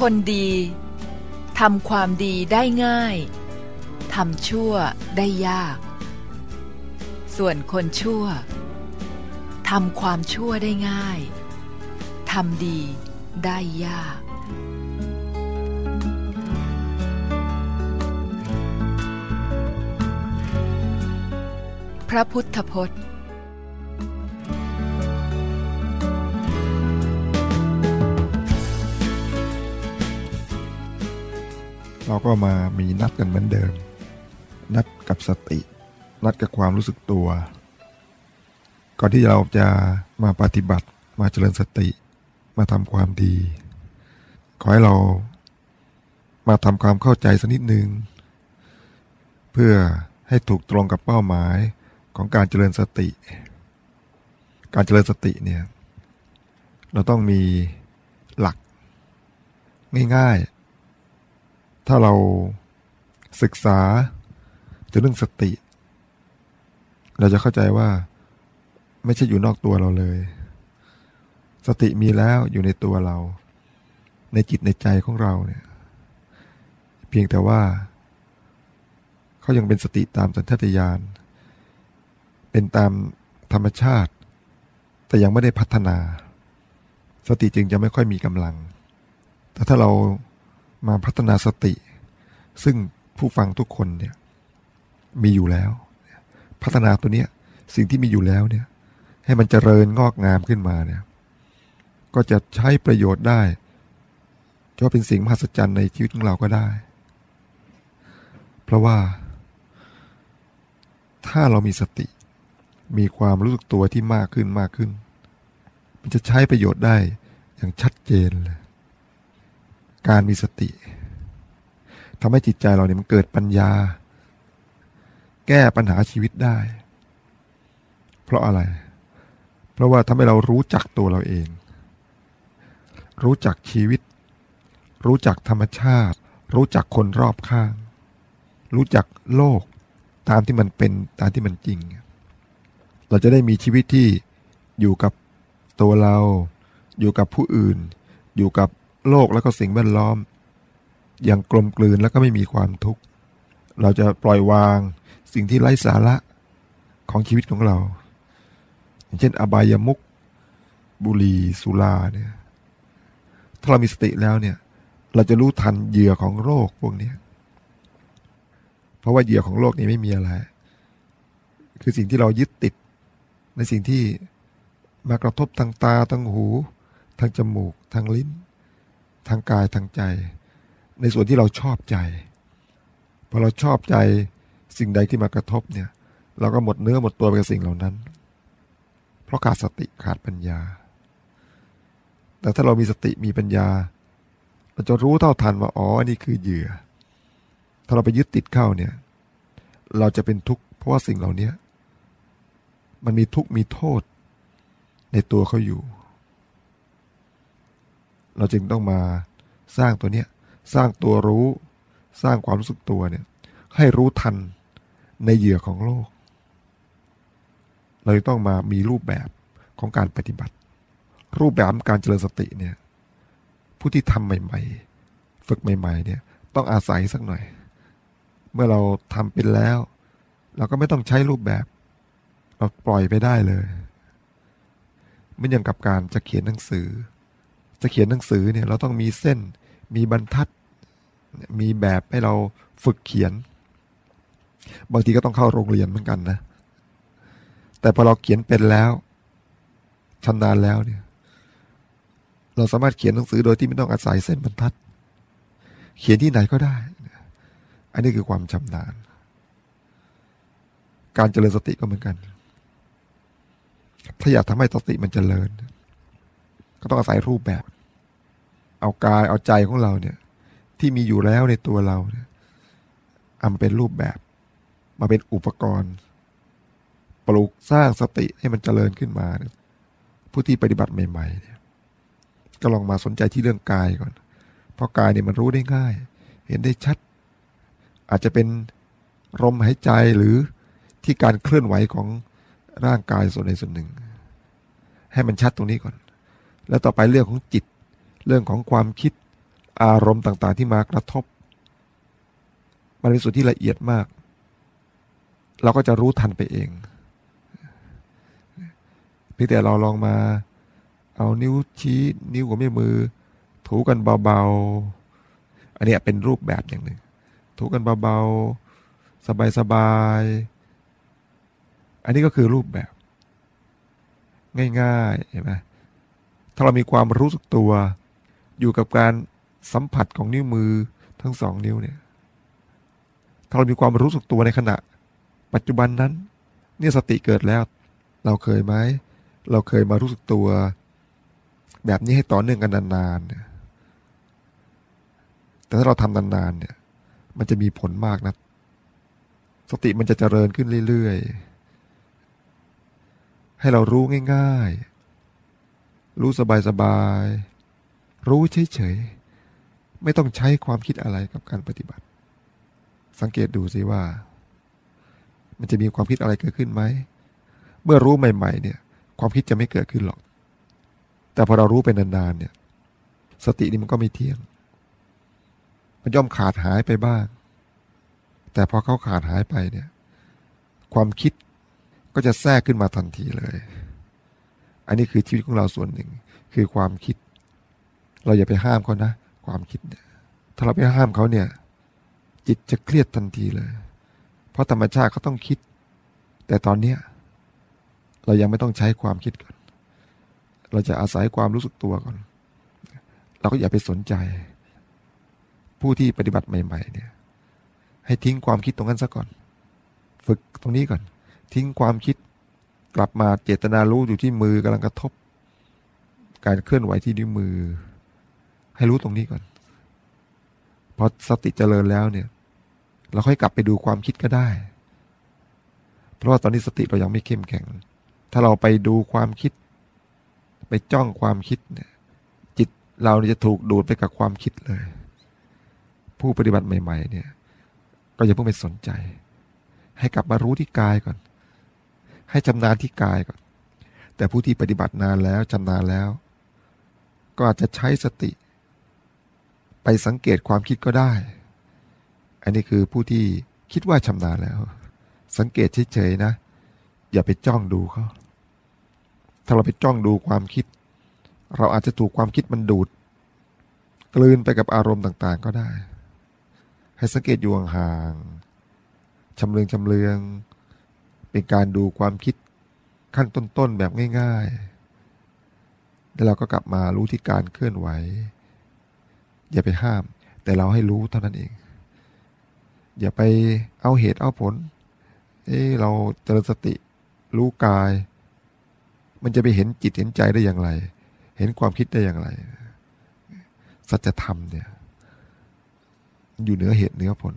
คนดีทำความดีได้ง่ายทำชั่วได้ยาก ส่วนคนชั่วทำความชั่วได้ง่ายทำดีได้ยาก พระพุทธพจน์ เราก็มามีนัดกันเหมือนเดิม นัดกับสติ นัดกับความรู้สึกตัว ก่อนที่เราจะมาปฏิบัติมาเจริญสติมาทำความดี ขอให้เรามาทำความเข้าใจสักนิดหนึ่งเพื่อให้ถูกตรงกับเป้าหมายของการเจริญสติ การเจริญสติเนี่ย เราต้องมีหลักง่ายๆ ถ้าเราศึกษาถึงเรื่องสติ เราจะเข้าใจว่า ไม่ใช่อยู่นอกตัวเราเลย สติมีแล้วอยู่ในตัวเรา ในจิตในใจของเราเนี่ย เพียงแต่ว่าเขายังเป็นสติตามสัญชาตญาณเป็นตามธรรมชาติ แต่ยังไม่ได้พัฒนา สติจึงจะไม่ค่อยมีกำลัง แต่ถ้าเรา มาพัฒนาสติ ซึ่งผู้ฟังทุกคนเนี่ยมีอยู่แล้ว พัฒนาตัวเนี้ยสิ่งที่มีอยู่แล้วเนี่ย ให้มันเจริญงอกงามขึ้นมาเนี่ย ก็จะใช้ประโยชน์ได้จะเป็นสิ่งมหัศจรรย์ในชีวิตของเราก็ได้ เพราะว่า ถ้าเรามีสติ มีความรู้สึกตัวที่มากขึ้นมากขึ้น มันจะใช้ประโยชน์ได้อย่างชัดเจนเลย การมีสติทำให้จิตใจเราเนี่ยมันเกิดปัญญา แก้ปัญหาชีวิตได้ เพราะอะไร เพราะว่าทำให้เรารู้จักตัวเราเอง รู้จักชีวิต รู้จักธรรมชาติ รู้จักคนรอบข้าง รู้จักโลกตามที่มันเป็นตามที่มันจริง เราจะได้มีชีวิตที่อยู่กับตัวเรา อยู่กับผู้อื่น อยู่กับ โลกแล้วก็สิ่งแวดล้อม อย่างกลมกลืนแล้วก็ไม่มีความทุกข์ เราจะปล่อยวางสิ่งที่ไร้สาระของชีวิตของเรา อย่างเช่น อบายามุกบุหรี่สุราเนี่ยถ้าเรามีสติแล้วเนี่ย เราจะรู้ทันเหยื่อของโรคพวกนี้เพราะว่าเหยื่อของโรคนี้ไม่มีอะไร คือสิ่งที่เรายึดติด ในสิ่งที่มากระทบทางตาทางหู ทางจมูกทางลิ้น ทางกายทางใจ ในส่วนที่เราชอบใจพอเราชอบใจสิ่งใดที่มากระทบเนี่ย เราก็หมดเนื้อหมดตัวไปกับสิ่งเหล่านั้น เพราะขาดสติขาดปัญญา แต่ถ้าเรามีสติมีปัญญา เราจะรู้เท่าทันว่าอ๋ออันี่คือเหยื่อ ถ้าเราไปยึดติดเข้าเนี่ย เราจะเป็นทุกข์เพราะว่าสิ่งเหล่านี้มันมีทุกข์มีโทษในตัวเขาอยู่ เราจึงต้องมาสร้างตัวเนี้ยสร้างตัวรู้ สร้างความรู้สึกตัวเนี่ย ให้รู้ทันในเหยื่อของโลก เราต้องมามีรูปแบบของการปฏิบัติ รูปแบบการเจริญสติเนี่ย ผู้ที่ทำใหม่ ๆ ฝึกใหม่ ๆ เนี่ย ต้องอาศัยสักหน่อย เมื่อเราทำเป็นแล้ว เราก็ไม่ต้องใช้รูปแบบ เราปล่อยไปได้เลย ไม่อย่างกับการจะเขียนหนังสือ จะเขียนหนังสือเนี่ยเราต้องมีเส้น มีบรรทัด มีแบบให้เราฝึกเขียน บางทีก็ต้องเข้าโรงเรียนเหมือนกันนะ แต่พอเราเขียนเป็นแล้วชำนาญแล้วเนี่ย เราสามารถเขียนหนังสือโดยที่ไม่ต้องอาศัยเส้นบรรทัด เขียนที่ไหนก็ได้ อันนี้คือความชำนาญ การเจริญสติก็เหมือนกัน ถ้าอยากทำให้สติมันเจริญ ก็ต้องอาศัยรูปแบบ เอากายเอาใจของเราเนี่ย ที่มีอยู่แล้วในตัวเราเนี่ยเอามาเป็นรูปแบบ มาเป็นอุปกรณ์ ปลูกสร้างสติให้มันเจริญขึ้นมาเนี่ยผู้ที่ปฏิบัติใหม่ๆเนี่ยก็ลองมาสนใจที่เรื่องกายก่อน เพราะกายเนี่ยมันรู้ได้ง่าย เห็นได้ชัด อาจจะเป็นลมหายใจหรือที่การเคลื่อนไหวของร่างกายส่วนใดส่วนหนึ่ง ให้มันชัดตรงนี้ก่อน แล้วต่อไปเรื่องของจิต เรื่องของความคิดอารมณ์ต่างๆ ที่มากระทบ มันเป็นส่วนที่ละเอียดมาก เราก็จะรู้ทันไปเองเพียงแต่เราลองมา เอานิ้วชี้นิ้วกับมือ ถูกันเบาๆ อันนี้เป็นรูปแบบอย่างหนึ่ง ถูกันเบาๆ สบายๆ อันนี้ก็คือรูปแบบ ง่ายๆ เห็นไหม ถ้าเรามีความรู้สึกตัว อยู่กับการสัมผัสของนิ้วมือทั้งสองนิ้วเนี่ย ถ้าเรามีความรู้สึกตัวในขณะ ปัจจุบันนั้น เนี่ยสติเกิดแล้ว เราเคยไหม เราเคยมารู้สึกตัว แบบนี้ให้ต่อเนื่องกันนานๆเนี่ยแต่ถ้าเราทำนานๆเนี่ย มันจะมีผลมากนะ สติมันจะเจริญขึ้นเรื่อยๆ ให้เรารู้ง่าย ๆ รู้สบายๆรู้เฉยๆไม่ต้องใช้ความคิดอะไรกับการปฏิบัติ สังเกตดูสิว่า มันจะมีความคิดอะไรเกิดขึ้นไหม เมื่อรู้ใหม่ ๆ เนี่ย ความคิดจะไม่เกิดขึ้นหรอก แต่พอเรารู้ไปนานๆเนี่ย สตินี่มันก็ไม่เที่ยง มันย่อมขาดหายไปบ้าง แต่พอเขาขาดหายไปเนี่ย ความคิดก็จะแทรกขึ้นมาทันทีเลย อันนี้คือชีวิตของเราส่วนหนึ่ง คือความคิด เราอย่าไปห้ามเขานะ ความคิดเนี่ยถ้าเราไปห้ามเขาเนี่ย จิตจะเครียดทันทีเลย เพราะธรรมชาติเขาต้องคิด แต่ตอนเนี้ยเรายังไม่ต้องใช้ความคิดก่อน เราจะอาศัยความรู้สึกตัวก่อน เราก็อย่าไปสนใจ ผู้ที่ปฏิบัติใหม่ ๆ เนี่ย ให้ทิ้งความคิดตรงนั้นซะก่อน ฝึกตรงนี้ก่อน ทิ้งความคิด กลับมาเจตนารู้อยู่ที่มือกำลังกระทบ การเคลื่อนไหวที่นิ้วมือ ให้รู้ตรงนี้ก่อนพอสติเจริญแล้วเนี่ย เราค่อยกลับไปดูความคิดก็ได้ เพราะว่าตอนนี้สติเรายังไม่เข้มแข็ง ถ้าเราไปดูความคิด ไปจ้องความคิดเนี่ย จิตเราจะถูกดูดไปกับความคิดเลย ผู้ปฏิบัติใหม่ ๆ เนี่ย ก็อย่าเพิ่งไปสนใจ ให้กลับมารู้ที่กายก่อน ให้ชำนาญที่กายก่อน แต่ผู้ที่ปฏิบัตินานแล้วชำนาญแล้ว ก็อาจจะใช้สติ ไปสังเกตความคิดก็ได้ อันนี้คือผู้ที่คิดว่าชำนาญแล้ว สังเกตเฉยๆนะ อย่าไปจ้องดูเขาถ้าเราไปจ้องดูความคิด เราอาจจะถูกความคิดมันดูด กลืนไปกับอารมณ์ต่างๆก็ได้ ให้สังเกตอยู่ห่างๆชำเลืองชำเลือง เป็นการดูความคิดขั้นต้นๆแบบง่ายๆ แล้วเราก็กลับมารู้ที่การเคลื่อนไหว อย่าไปห้าม แต่เราให้รู้เท่านั้นเอง อย่าไปเอาเหตุเอาผล เอ้เราเจริญสติรู้กาย มันจะไปเห็นจิตเห็นใจได้อย่างไร เห็นความคิดได้อย่างไร สัจธรรมเนี่ย อยู่เหนือเหตุเหนือผล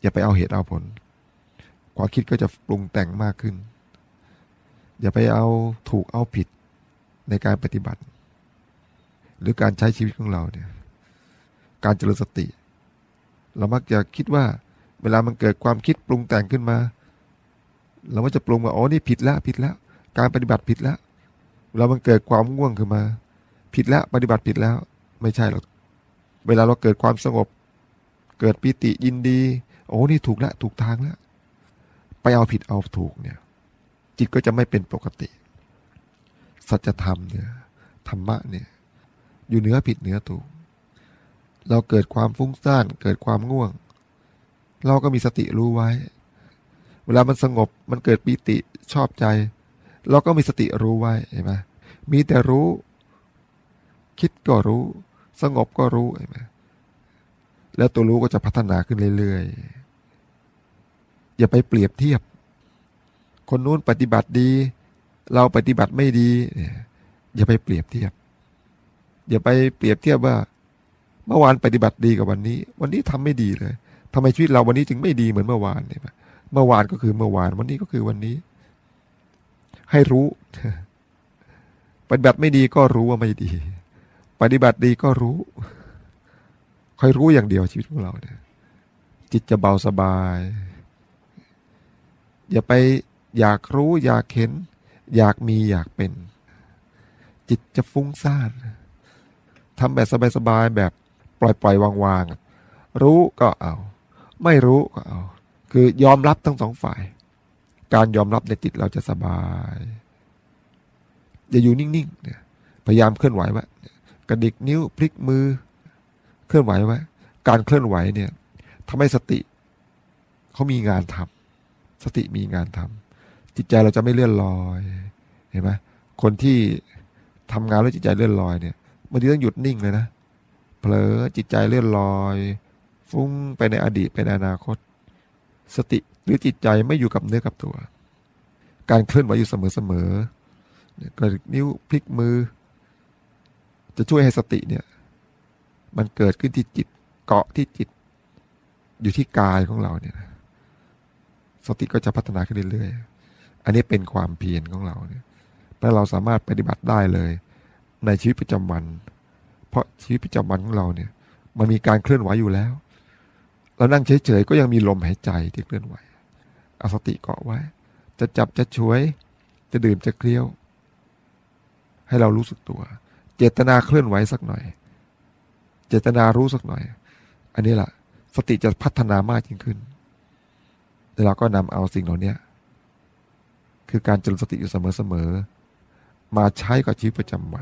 อย่าไปเอาเหตุเอาผล ความคิดก็จะปรุงแต่งมากขึ้น อย่าไปเอาถูกเอาผิดในการปฏิบัติ หรือการใช้ชีวิตของเราเนี่ยการเจริญสติ เรามักจะคิดว่า เวลามันเกิดความคิดปรุงแต่งขึ้นมา เราก็จะปรุงว่าอ๋อนี่ผิดแล้วผิดแล้ว การปฏิบัติผิดแล้วเวลามันเกิดความง่วงขึ้นมา ผิดแล้วปฏิบัติผิดแล้ว ไม่ใช่หรอกเวลาเราเกิดความสงบ เกิดปิติยินดี โอ้นี่ถูกแล้วถูกทางแล้ว ไปเอาผิดเอาถูกเนี่ย จิตก็จะไม่เป็นปกติ สัจธรรมเนี่ยธรรมะเนี่ย อยู่เหนือผิดเหนือถูก เราเกิดความฟุ้งซ่านเกิดความง่วง เราก็มีสติรู้ไว้ เวลามันสงบมันเกิดปิติชอบใจ เราก็มีสติรู้ไว้เห็นไหมมีแต่รู้ คิดก็รู้ สงบก็รู้เห็นไหมแล้วตัวรู้ก็จะพัฒนาขึ้นเรื่อยๆ อย่าไปเปรียบเทียบ คนนู้นปฏิบัติดี เราปฏิบัติไม่ดี อย่าไปเปรียบเทียบ อย่าไปเปรียบเทียบว่า เมื่อวานปฏิบัติดีกับวันนี้ วันนี้ทำไม่ดีเลยทำไมชีวิตเราวันนี้จึงไม่ดีเหมือนเมื่อวานเนี่ยเมื่อวานก็คือเมื่อวาน วันนี้ก็คือวันนี้ ให้รู้ ปฏิบัติไม่ดีก็รู้ว่าไม่ดี ปฏิบัติดีก็รู้คอยรู้อย่างเดียวชีวิตของเราเนี่ยจิตจะเบาสบาย อย่าไปอยากรู้อยากเห็น อยากมีอยากเป็น จิตจะฟุ้งซ่านทำแบบสบายๆแบบปล่อยๆวางๆรู้ก็เอา ไม่รู้ก็เอา คือยอมรับทั้งสองฝ่าย การยอมรับในจิตเราจะสบายอย่าอยู่นิ่งๆเนี่ยพยายามเคลื่อนไหวไว้กระดิกนิ้วพลิกมือ เคลื่อนไหวไว้การเคลื่อนไหวเนี่ยทำให้สติเขามีงานทำ สติมีงานทำจิตใจเราจะไม่เลื่อนลอย เห็นไหมคนที่ทำงานแล้วจิตใจเลื่อนลอยเนี่ยบางทีต้องหยุดนิ่งเลยนะเผลอจิตใจเลื่อนลอย ฟุ้งไปในอดีตไปในอนาคต สติหรือจิตใจไม่อยู่กับเนื้อกับตัว การเคลื่อนไหวอยู่เสมอๆเนี่ยกระดิกนิ้วพลิกมือ จะช่วยให้สติเนี่ย มันเกิดขึ้นที่จิตเกาะที่จิต อยู่ที่กายของเราเนี่ยนะ สติก็จะพัฒนาขึ้นเรื่อยๆ อันนี้เป็นความเพียรของเราเนี่ยและเราสามารถปฏิบัติได้เลย ในชีวิตประจำวัน เพราะชีวิตประจำวันของเราเนี่ย มันมีการเคลื่อนไหวอยู่แล้ว เรานั่งเฉยๆก็ยังมีลมหายใจที่เคลื่อนไหวเอาสติเกาะไว้ จะจับจะช่วย จะดื่มจะเคลี้ยว ให้เรารู้สึกตัว เจตนาเคลื่อนไหวสักหน่อย เจตนารู้สักหน่อย อันนี้แหละสติจะพัฒนามากยิ่งขึ้น แล้วเราก็นำเอาสิ่งเหล่านี้คือการเจริญสติอยู่เสมอๆมาใช้กับชีวิตประจำวัน